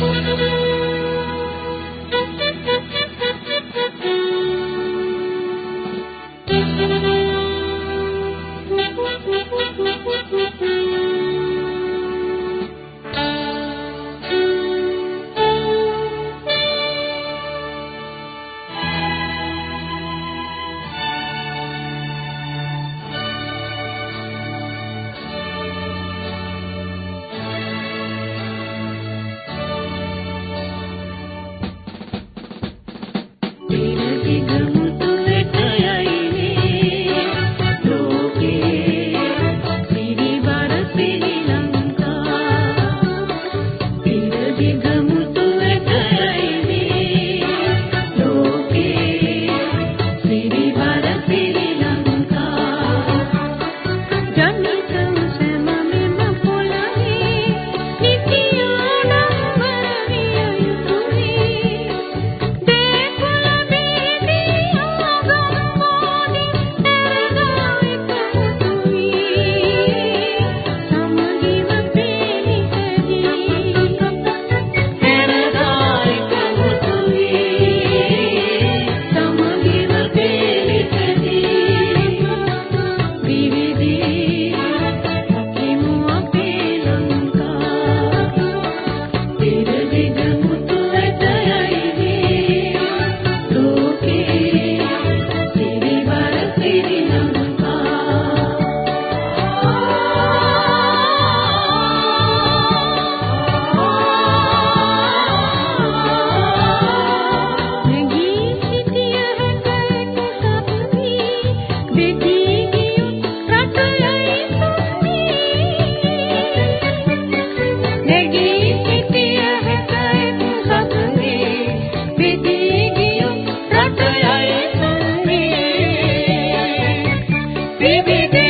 Thank you. Bibi,